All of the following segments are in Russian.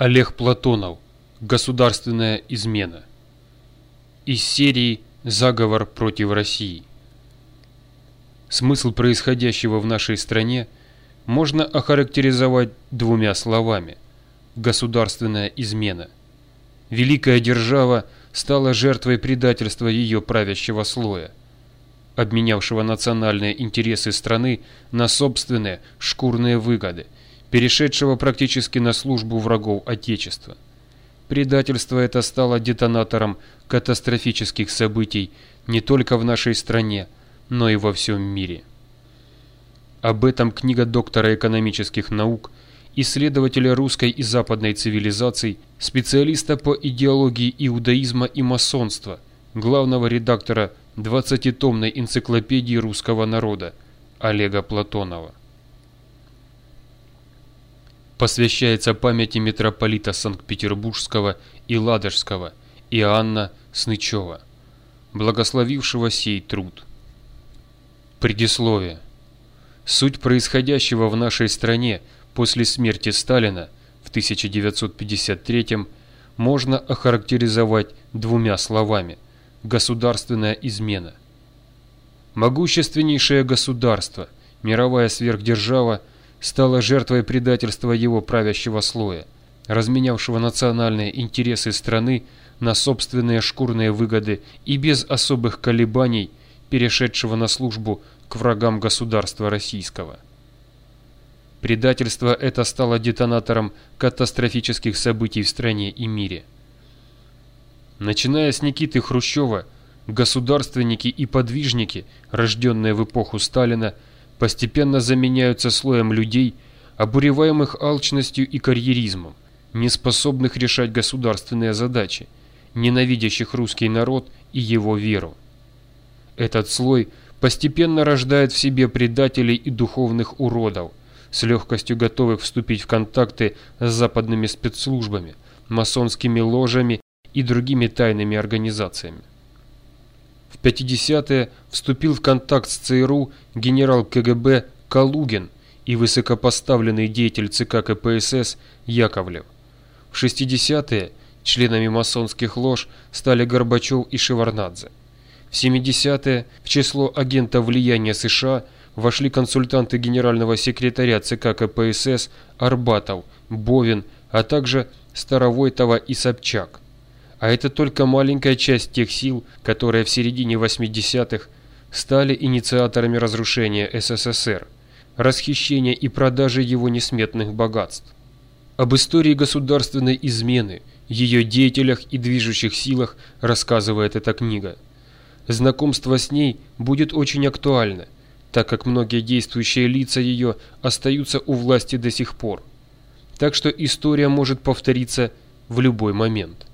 Олег Платонов. Государственная измена. Из серии «Заговор против России». Смысл происходящего в нашей стране можно охарактеризовать двумя словами – государственная измена. Великая держава стала жертвой предательства ее правящего слоя, обменявшего национальные интересы страны на собственные шкурные выгоды – перешедшего практически на службу врагов Отечества. Предательство это стало детонатором катастрофических событий не только в нашей стране, но и во всем мире. Об этом книга доктора экономических наук, исследователя русской и западной цивилизаций, специалиста по идеологии иудаизма и масонства, главного редактора 20-томной энциклопедии русского народа Олега Платонова посвящается памяти митрополита Санкт-Петербургского и Ладожского Иоанна Снычева, благословившего сей труд. Предисловие. Суть происходящего в нашей стране после смерти Сталина в 1953 можно охарактеризовать двумя словами – государственная измена. Могущественнейшее государство, мировая сверхдержава – стала жертвой предательства его правящего слоя, разменявшего национальные интересы страны на собственные шкурные выгоды и без особых колебаний перешедшего на службу к врагам государства российского. Предательство это стало детонатором катастрофических событий в стране и мире. Начиная с Никиты Хрущева, государственники и подвижники, рожденные в эпоху Сталина, постепенно заменяются слоем людей, обуреваемых алчностью и карьеризмом, неспособных решать государственные задачи, ненавидящих русский народ и его веру. Этот слой постепенно рождает в себе предателей и духовных уродов, с легкостью готовых вступить в контакты с западными спецслужбами, масонскими ложами и другими тайными организациями. В 50-е вступил в контакт с ЦРУ генерал КГБ Калугин и высокопоставленный деятель ЦК КПСС Яковлев. В 60-е членами масонских лож стали Горбачев и Шеварнадзе. В 70-е в число агентов влияния США вошли консультанты генерального секретаря ЦК КПСС Арбатов, Бовин, а также Старовойтова и Собчак. А это только маленькая часть тех сил, которые в середине 80-х стали инициаторами разрушения СССР, расхищения и продажи его несметных богатств. Об истории государственной измены, ее деятелях и движущих силах рассказывает эта книга. Знакомство с ней будет очень актуально, так как многие действующие лица ее остаются у власти до сих пор. Так что история может повториться в любой момент.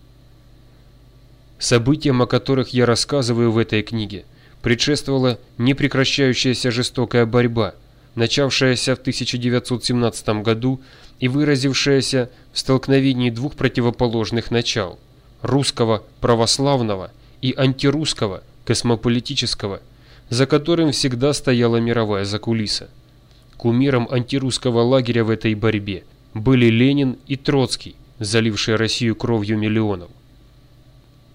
Событиям, о которых я рассказываю в этой книге, предшествовала непрекращающаяся жестокая борьба, начавшаяся в 1917 году и выразившаяся в столкновении двух противоположных начал – русского православного и антирусского космополитического, за которым всегда стояла мировая закулиса. Кумиром антирусского лагеря в этой борьбе были Ленин и Троцкий, залившие Россию кровью миллионов.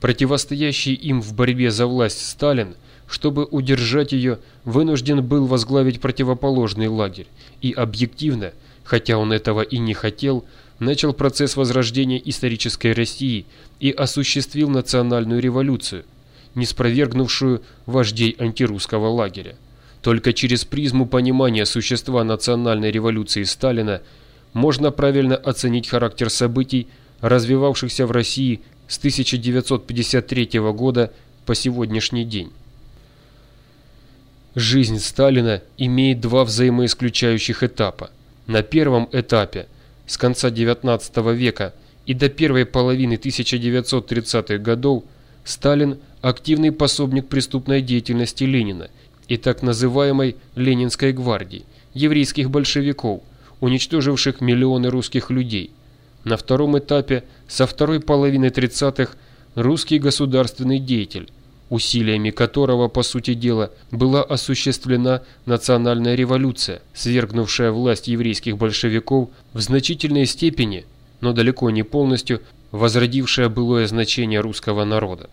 Противостоящий им в борьбе за власть Сталин, чтобы удержать ее, вынужден был возглавить противоположный лагерь и объективно, хотя он этого и не хотел, начал процесс возрождения исторической России и осуществил национальную революцию, не спровергнувшую вождей антирусского лагеря. Только через призму понимания существа национальной революции Сталина можно правильно оценить характер событий, развивавшихся в России с 1953 года по сегодняшний день. Жизнь Сталина имеет два взаимоисключающих этапа. На первом этапе, с конца XIX века и до первой половины 1930-х годов, Сталин – активный пособник преступной деятельности Ленина и так называемой Ленинской гвардии, еврейских большевиков, уничтоживших миллионы русских людей – на втором этапе, со второй половины 30-х, русский государственный деятель, усилиями которого, по сути дела, была осуществлена национальная революция, свергнувшая власть еврейских большевиков в значительной степени, но далеко не полностью возродившая былое значение русского народа.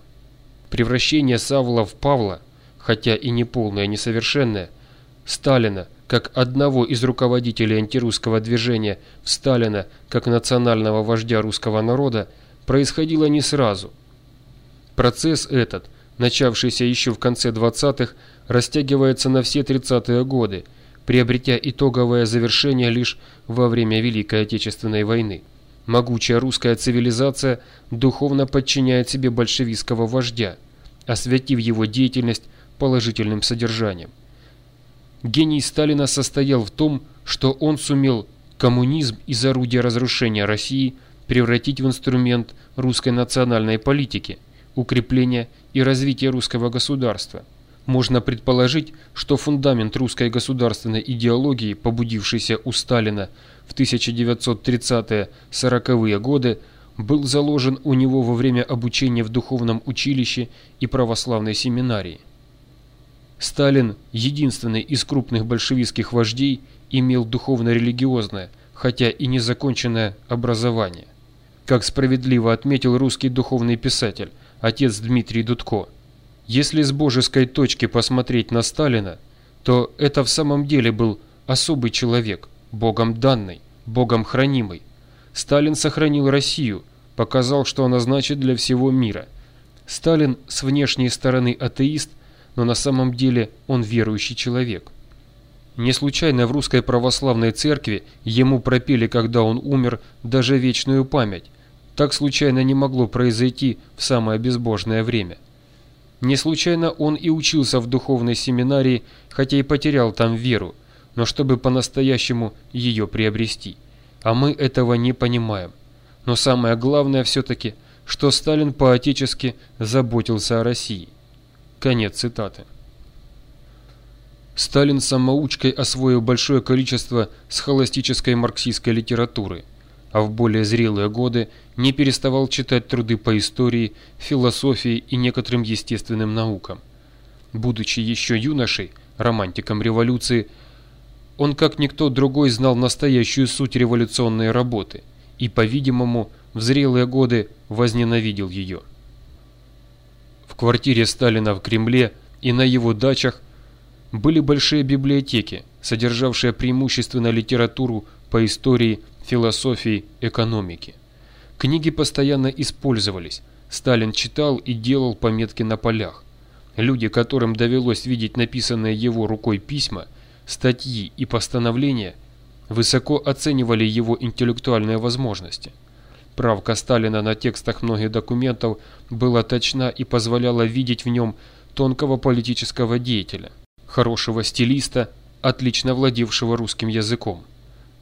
Превращение Савла в Павла, хотя и не полное, и несовершенное, Сталина как одного из руководителей антирусского движения в Сталина как национального вождя русского народа происходило не сразу. Процесс этот, начавшийся еще в конце 20-х, растягивается на все 30-е годы, приобретя итоговое завершение лишь во время Великой Отечественной войны. Могучая русская цивилизация духовно подчиняет себе большевистского вождя, осветив его деятельность положительным содержанием. Гений Сталина состоял в том, что он сумел коммунизм из орудия разрушения России превратить в инструмент русской национальной политики, укрепления и развития русского государства. Можно предположить, что фундамент русской государственной идеологии, побудившийся у Сталина в 1930-40-е годы был заложен у него во время обучения в духовном училище и православной семинарии. Сталин, единственный из крупных большевистских вождей, имел духовно-религиозное, хотя и незаконченное образование. Как справедливо отметил русский духовный писатель, отец Дмитрий Дудко, если с божеской точки посмотреть на Сталина, то это в самом деле был особый человек – Богом данной, Богом хранимой. Сталин сохранил Россию, показал, что она значит для всего мира. Сталин с внешней стороны атеист, но на самом деле он верующий человек. Не случайно в русской православной церкви ему пропели, когда он умер, даже вечную память. Так случайно не могло произойти в самое безбожное время. Не случайно он и учился в духовной семинарии, хотя и потерял там веру, но чтобы по-настоящему ее приобрести. А мы этого не понимаем. Но самое главное все-таки, что Сталин по-отечески заботился о России. Конец цитаты. Сталин самоучкой освоил большое количество схоластической марксистской литературы, а в более зрелые годы не переставал читать труды по истории, философии и некоторым естественным наукам. Будучи еще юношей, романтиком революции, он как никто другой знал настоящую суть революционной работы и, по-видимому, в зрелые годы возненавидел ее. Квартире Сталина в Кремле и на его дачах были большие библиотеки, содержавшие преимущественно литературу по истории, философии, экономике. Книги постоянно использовались, Сталин читал и делал пометки на полях. Люди, которым довелось видеть написанные его рукой письма – статьи и постановления высоко оценивали его интеллектуальные возможности. Правка Сталина на текстах многих документов была точна и позволяла видеть в нем тонкого политического деятеля, хорошего стилиста, отлично владевшего русским языком.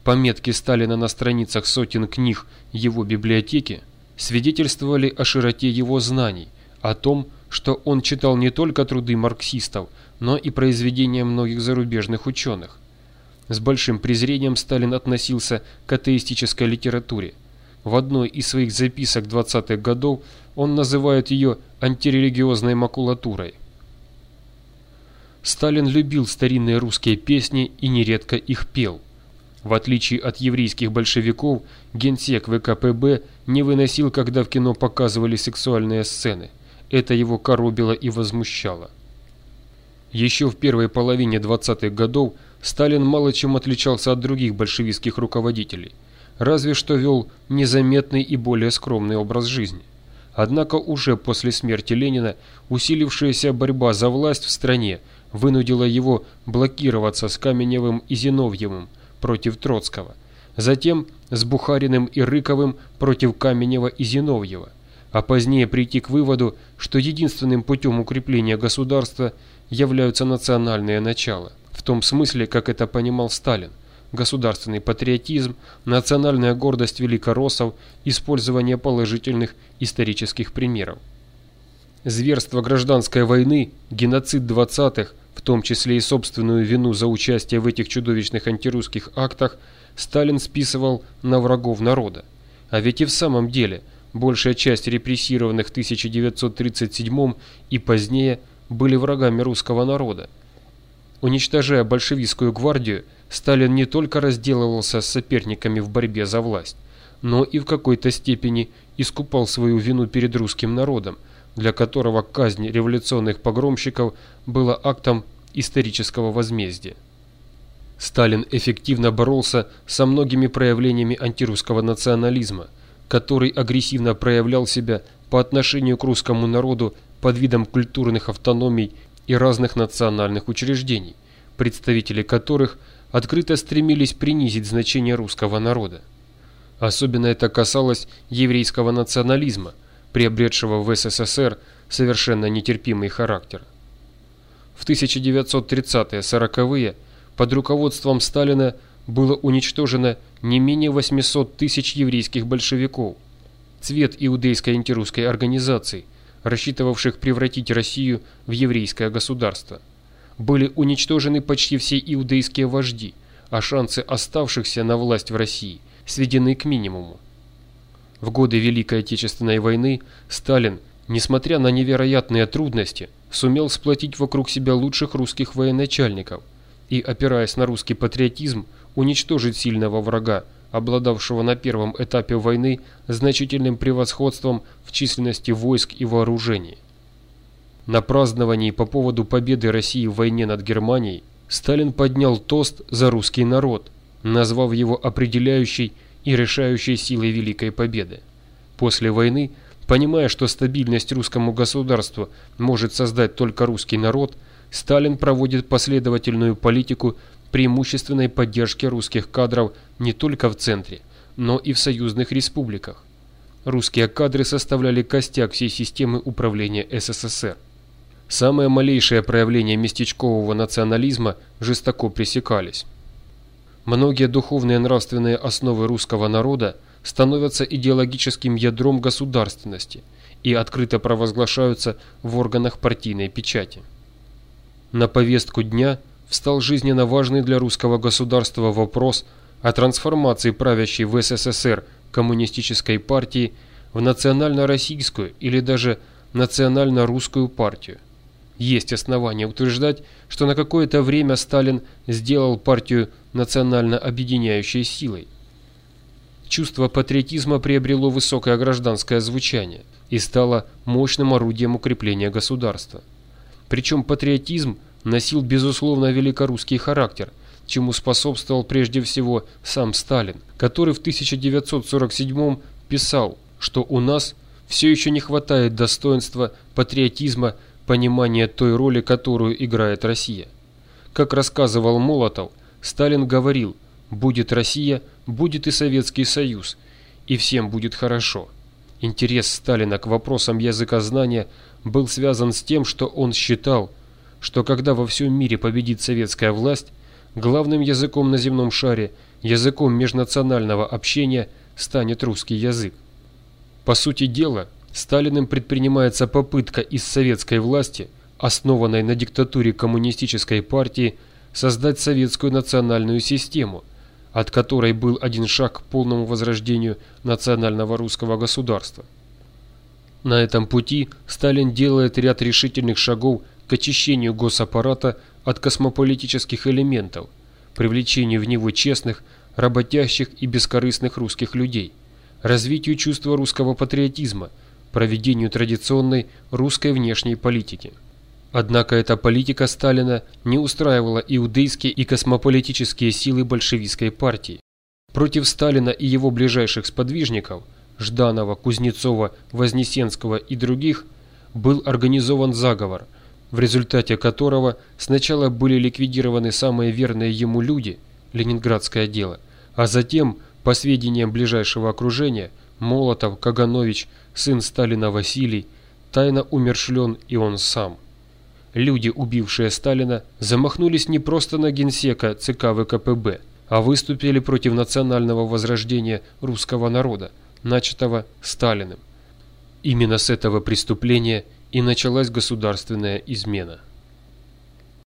Пометки Сталина на страницах сотен книг его библиотеки свидетельствовали о широте его знаний, о том, что он читал не только труды марксистов, но и произведения многих зарубежных ученых. С большим презрением Сталин относился к атеистической литературе. В одной из своих записок 20-х годов он называет ее антирелигиозной макулатурой. Сталин любил старинные русские песни и нередко их пел. В отличие от еврейских большевиков, генсек ВКПБ не выносил, когда в кино показывали сексуальные сцены. Это его коробило и возмущало. Еще в первой половине 20-х годов Сталин мало чем отличался от других большевистских руководителей, разве что вел незаметный и более скромный образ жизни. Однако уже после смерти Ленина усилившаяся борьба за власть в стране вынудила его блокироваться с Каменевым и Зиновьевым против Троцкого, затем с Бухариным и Рыковым против Каменева и Зиновьева, а позднее прийти к выводу, что единственным путем укрепления государства – являются национальные начала, в том смысле, как это понимал Сталин, государственный патриотизм, национальная гордость великороссов, использование положительных исторических примеров. Зверство гражданской войны, геноцид 20-х, в том числе и собственную вину за участие в этих чудовищных антирусских актах, Сталин списывал на врагов народа. А ведь и в самом деле большая часть репрессированных в 1937 и позднее – были врагами русского народа. Уничтожая большевистскую гвардию, Сталин не только разделывался с соперниками в борьбе за власть, но и в какой-то степени искупал свою вину перед русским народом, для которого казнь революционных погромщиков была актом исторического возмездия. Сталин эффективно боролся со многими проявлениями антирусского национализма, который агрессивно проявлял себя по отношению к русскому народу под видом культурных автономий и разных национальных учреждений, представители которых открыто стремились принизить значение русского народа. Особенно это касалось еврейского национализма, приобретшего в СССР совершенно нетерпимый характер. В 1930-40-е под руководством Сталина было уничтожено не менее 800 тысяч еврейских большевиков, цвет иудейской антирусской организации, рассчитывавших превратить Россию в еврейское государство. Были уничтожены почти все иудейские вожди, а шансы оставшихся на власть в России сведены к минимуму. В годы Великой Отечественной войны Сталин, несмотря на невероятные трудности, сумел сплотить вокруг себя лучших русских военачальников и, опираясь на русский патриотизм, уничтожить сильного врага, обладавшего на первом этапе войны значительным превосходством в численности войск и вооружений. На праздновании по поводу победы России в войне над Германией Сталин поднял тост за русский народ, назвав его определяющей и решающей силой Великой Победы. После войны, понимая, что стабильность русскому государству может создать только русский народ, Сталин проводит последовательную политику преимущественной поддержки русских кадров не только в центре, но и в союзных республиках. Русские кадры составляли костяк всей системы управления СССР. Самые малейшие проявления местечкового национализма жестоко пресекались. Многие духовные и нравственные основы русского народа становятся идеологическим ядром государственности и открыто провозглашаются в органах партийной печати. На повестку дня встал жизненно важный для русского государства вопрос о трансформации правящей в СССР коммунистической партии в национально-российскую или даже национально-русскую партию. Есть основания утверждать, что на какое-то время Сталин сделал партию национально объединяющей силой. Чувство патриотизма приобрело высокое гражданское звучание и стало мощным орудием укрепления государства. Причем патриотизм носил безусловно великорусский характер, чему способствовал прежде всего сам Сталин, который в 1947 писал, что у нас все еще не хватает достоинства, патриотизма понимание той роли, которую играет Россия. Как рассказывал Молотов, Сталин говорил «будет Россия, будет и Советский Союз, и всем будет хорошо». Интерес Сталина к вопросам языкознания был связан с тем, что он считал, что когда во всем мире победит советская власть, главным языком на земном шаре, языком межнационального общения станет русский язык. По сути дела, Сталиным предпринимается попытка из советской власти, основанной на диктатуре коммунистической партии, создать советскую национальную систему, от которой был один шаг к полному возрождению национального русского государства. На этом пути Сталин делает ряд решительных шагов к очищению госаппарата от космополитических элементов, привлечению в него честных, работящих и бескорыстных русских людей, развитию чувства русского патриотизма – проведению традиционной русской внешней политики. Однако эта политика Сталина не устраивала иудейские и космополитические силы большевистской партии. Против Сталина и его ближайших сподвижников Жданова, Кузнецова, Вознесенского и других был организован заговор, в результате которого сначала были ликвидированы самые верные ему люди, Ленинградское дело, а затем, по сведениям ближайшего окружения, Молотов, Каганович, сын Сталина Василий, тайно умершлен и он сам. Люди, убившие Сталина, замахнулись не просто на генсека ЦК ВКПБ, а выступили против национального возрождения русского народа, начатого Сталиным. Именно с этого преступления и началась государственная измена.